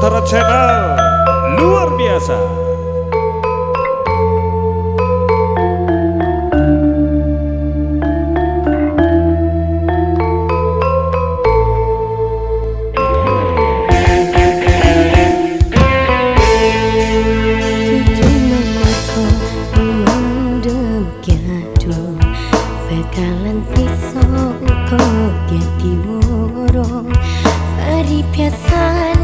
Nusantara Channel luar biasa. Bakalan pisau kau jadi murung Hari biasa